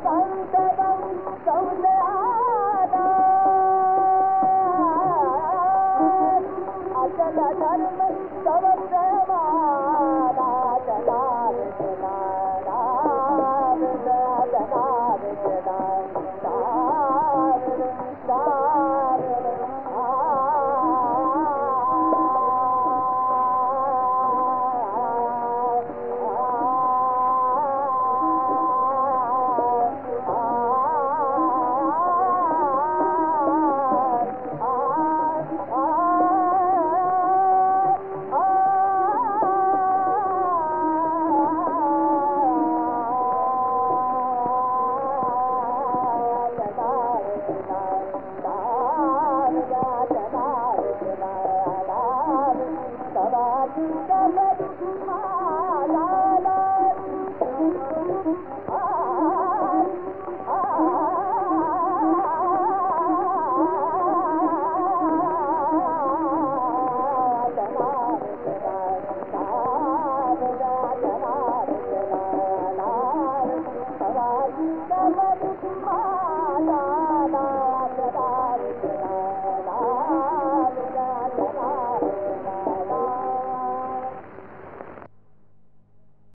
त अचा I Thank you.